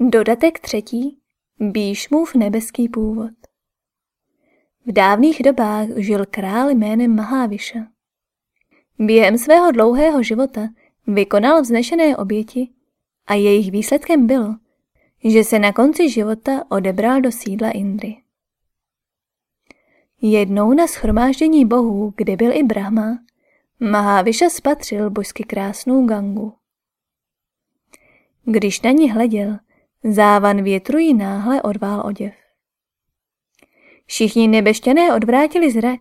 Dodatek třetí. Bíšmův nebeský původ. V dávných dobách žil král jménem Maháviša. Během svého dlouhého života vykonal vznešené oběti a jejich výsledkem bylo, že se na konci života odebral do sídla Indry. Jednou na schromáždění bohů, kde byl i Brahma, Maháviša spatřil božsky krásnou gangu. Když na ní hleděl, závan větru jí náhle odvál oděv. Všichni nebešťané odvrátili zrak,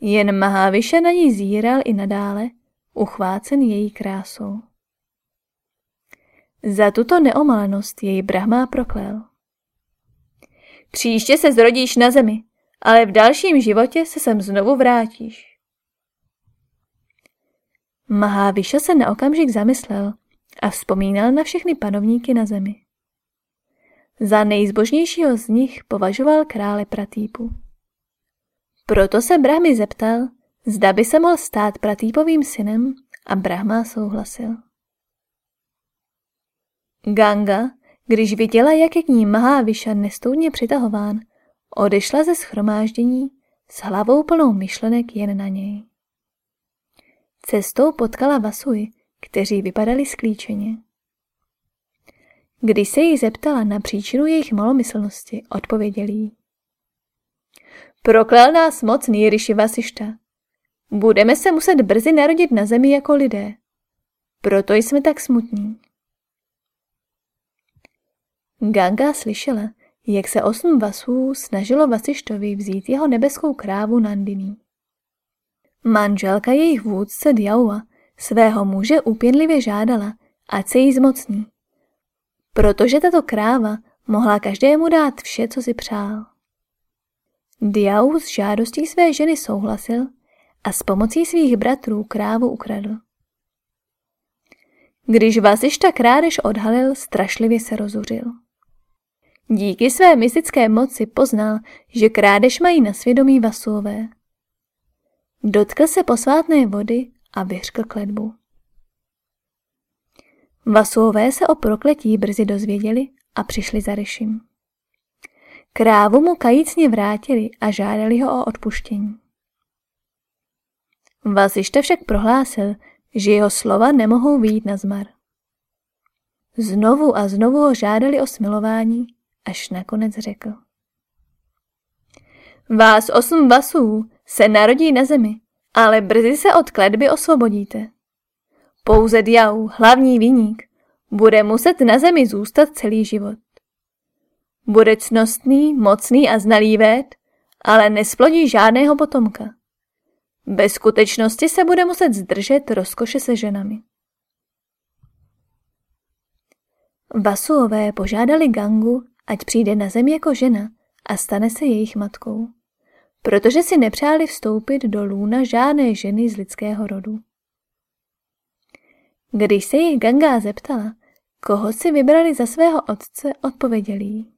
jen Maháviša na ní zíral i nadále, uchvácen její krásou. Za tuto neomalenost jej Brahma proklel. Příště se zrodíš na zemi, ale v dalším životě se sem znovu vrátíš. Maháviša se na okamžik zamyslel a vzpomínal na všechny panovníky na zemi. Za nejzbožnějšího z nich považoval krále Pratýpu. Proto se Brahmy zeptal, zda by se mohl stát Pratýpovým synem a Brahma souhlasil. Ganga, když viděla, jak je k ní Maháviša nestoudně přitahován, odešla ze schromáždění s hlavou plnou myšlenek jen na něj. Cestou potkala Vasuji, kteří vypadali sklíčeně. Když se jí zeptala na příčinu jejich malomyslnosti, odpověděl jí. Proklel nás mocný Rishi Vasišta. Budeme se muset brzy narodit na zemi jako lidé. Proto jsme tak smutní. Ganga slyšela, jak se osm vasů snažilo Vasištovi vzít jeho nebeskou krávu Nandini. Manželka jejich vůdce Diaua svého muže úpěnlivě žádala, ať se jí zmocní, protože tato kráva mohla každému dát vše, co si přál. Diau s žádostí své ženy souhlasil a s pomocí svých bratrů krávu ukradl. Když Vasišta krádež odhalil, strašlivě se rozuřil. Díky své mystické moci poznal, že krádež mají na svědomí Vasuové. Dotkl se posvátné vody a vyřkl kledbu. Vasuové se o prokletí brzy dozvěděli a přišli za Ryšim. Krávu mu kajícně vrátili a žádali ho o odpuštění. Vasišta však prohlásil, že jeho slova nemohou výjít na zmar. Znovu a znovu ho žádali o smilování, až nakonec řekl. Vás osm vasů se narodí na zemi, ale brzy se od kledby osvobodíte. Pouze Diau, hlavní viník, bude muset na zemi zůstat celý život. Bude cnostný, mocný a znalý vét, ale nesplodí žádného potomka. Bez skutečnosti se bude muset zdržet rozkoše se ženami. Vasuové požádali Gangu, ať přijde na zem jako žena a stane se jejich matkou, protože si nepřáli vstoupit do lůna žádné ženy z lidského rodu. Když se jich Ganga zeptala, koho si vybrali za svého otce, odpověděli jí.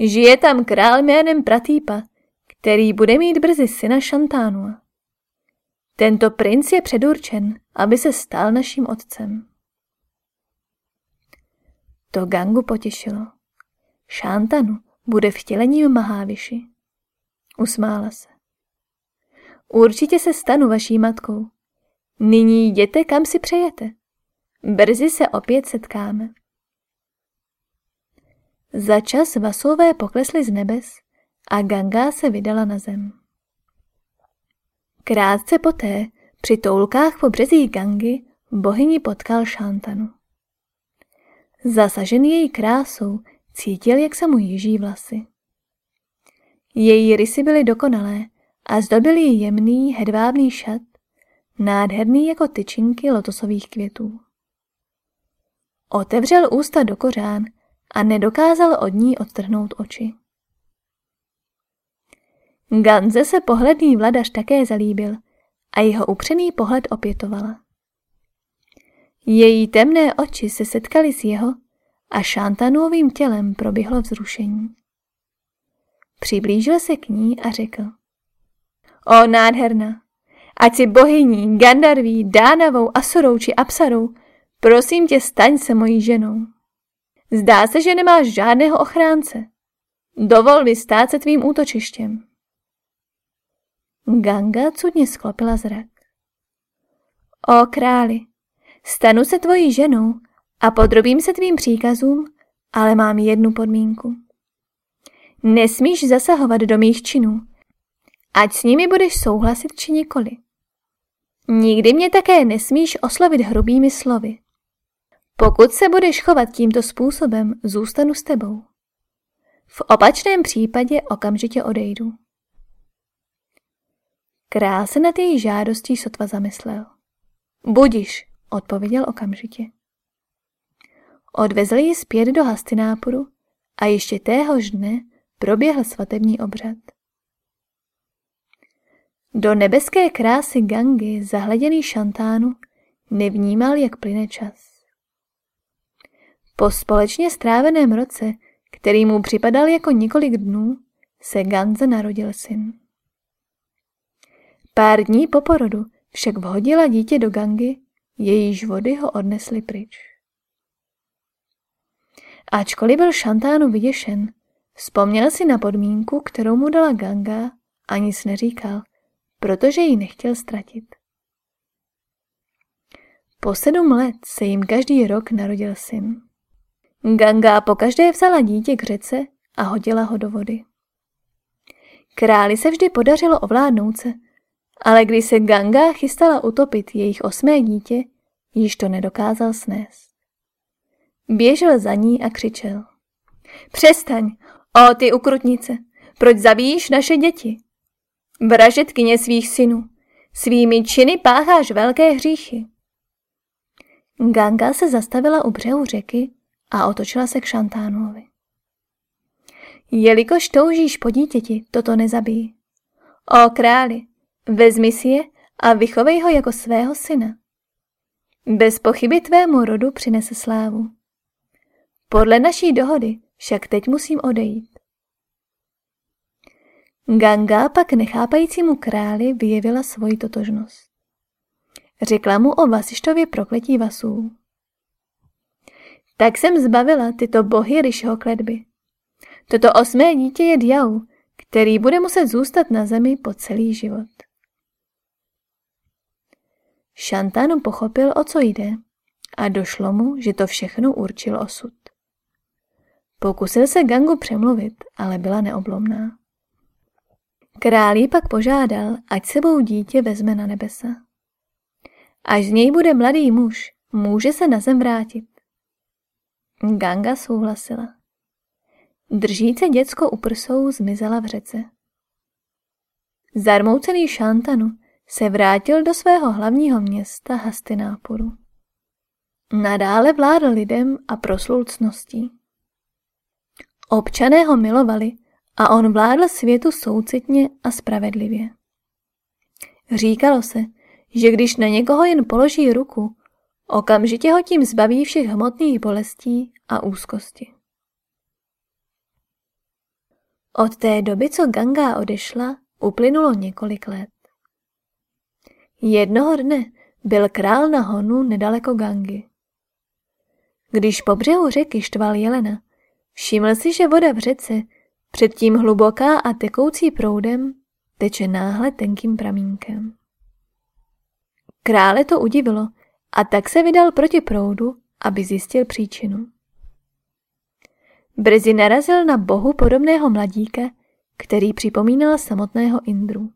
Žije tam král jménem Pratýpa, který bude mít brzy syna Šantánu. Tento princ je předurčen, aby se stal naším otcem. To Gangu potěšilo. Šántanu bude vtělením Maháviši. Usmála se. Určitě se stanu vaší matkou. Nyní jděte, kam si přejete. Brzy se opět setkáme. Za čas vasové poklesly z nebes a Ganga se vydala na zem. Krátce poté, při toulkách po březích Gangy, bohyni potkal Šantanu. Zasažený její krásou, cítil, jak se mu jiží vlasy. Její rysy byly dokonalé a zdobily jemný, hedvábný šat, nádherný jako tyčinky lotosových květů. Otevřel ústa do kořán a nedokázal od ní odtrhnout oči. Ganze se pohledný vladař také zalíbil a jeho upřený pohled opětovala. Její temné oči se setkaly s jeho a šantanovým tělem proběhlo vzrušení. Přiblížil se k ní a řekl. O nádherná, ať si bohyní, Gandarví, Dánavou, Asorou či Apsarou, prosím tě, staň se mojí ženou. Zdá se, že nemáš žádného ochránce. Dovol mi stát se tvým útočištěm. Ganga cudně sklopila zrak. O králi, stanu se tvojí ženou a podrobím se tvým příkazům, ale mám jednu podmínku. Nesmíš zasahovat do mých činů, ať s nimi budeš souhlasit či nikoli. Nikdy mě také nesmíš oslovit hrubými slovy. Pokud se budeš chovat tímto způsobem, zůstanu s tebou. V opačném případě okamžitě odejdu. Král se nad její žádostí sotva zamyslel. Budiš, odpověděl okamžitě. Odvezli ji zpět do Hastinápuru a ještě téhož dne proběhl svatební obřad. Do nebeské krásy Gangy zahleděný šantánu nevnímal, jak plyne čas. Po společně stráveném roce, který mu připadal jako několik dnů, se Ganze narodil syn. Pár dní po porodu však vhodila dítě do Gangy, jejíž vody ho odnesly pryč. Ačkoliv byl Šantánu vyděšen, vzpomněl si na podmínku, kterou mu dala Ganga a nic neříkal, protože ji nechtěl ztratit. Po sedm let se jim každý rok narodil syn. Ganga pokaždé vzala dítě k řece a hodila ho do vody. Králi se vždy podařilo ovládnout se, ale když se Ganga chystala utopit jejich osmé dítě, již to nedokázal snést. Běžel za ní a křičel. Přestaň, o ty ukrutnice, proč zabíjíš naše děti? Vražetkyně svých synů, svými činy pácháš velké hříchy. Ganga se zastavila u břehu řeky a otočila se k Šantánovi. Jelikož toužíš po dítěti, toto nezabij. O králi, vezmi si je a vychovej ho jako svého syna. Bez pochyby tvému rodu přinese slávu. Podle naší dohody však teď musím odejít. Ganga pak nechápajícímu králi vyjevila svoji totožnost. Řekla mu o Vasištově prokletí Vasů. Tak jsem zbavila tyto bohy Ryšho kledby. Toto osmé dítě je Diau, který bude muset zůstat na zemi po celý život. Šantanu pochopil, o co jde a došlo mu, že to všechno určil osud. Pokusil se Gangu přemluvit, ale byla neoblomná. Král jí pak požádal, ať sebou dítě vezme na nebesa. Až z něj bude mladý muž, může se na zem vrátit. Ganga souhlasila. Držíce děcko u prsou zmizela v řece. Zarmoucený Šantanu se vrátil do svého hlavního města Hastinápuru. Nadále vládl lidem a proslul cností. Občané ho milovali a on vládl světu soucitně a spravedlivě. Říkalo se, že když na někoho jen položí ruku, okamžitě ho tím zbaví všech hmotných bolestí a úzkosti. Od té doby, co Ganga odešla, uplynulo několik let. Jednoho dne byl král na honu nedaleko Gangy. Když po břehu řeky štval jelena, všiml si, že voda v řece, předtím hluboká a tekoucí proudem, teče náhle tenkým pramínkem. Krále to udivilo a tak se vydal proti proudu, aby zjistil příčinu. Brzy narazil na bohu podobného mladíka, který připomínal samotného Indru.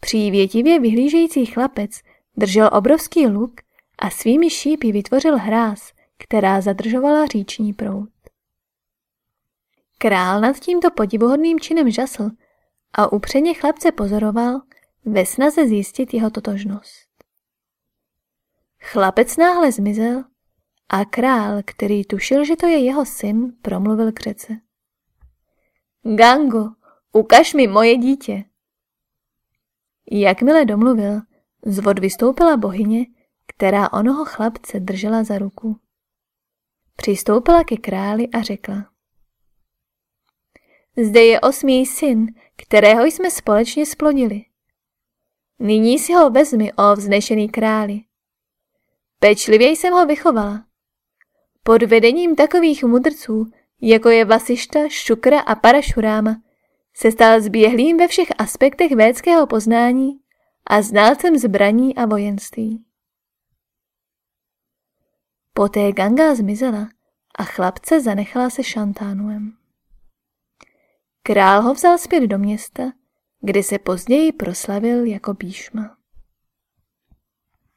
Přívětivě vyhlížející chlapec držel obrovský luk a svými šípy vytvořil hráz, která zadržovala říční proud. Král nad tímto podivuhodným činem žasl a upřeně chlapce pozoroval ve snaze zjistit jeho totožnost. Chlapec náhle zmizel a král, který tušil, že to je jeho syn, promluvil k řece. Gango, ukaž mi moje dítě. Jakmile domluvil, z vod vystoupila bohyně, která onoho chlapce držela za ruku. Přistoupila ke králi a řekla. Zde je osmý syn, kterého jsme společně splodili. Nyní si ho vezmi, o vznešený králi. Pečlivě jsem ho vychovala. Pod vedením takových mudrců, jako je Vasišta, Šukra a Parašuráma, se stal zběhlým ve všech aspektech védského poznání a znalcem zbraní a vojenství. Poté Ganga zmizela a chlapce zanechala se Šantánuem. Král ho vzal zpět do města, kde se později proslavil jako Bíšma.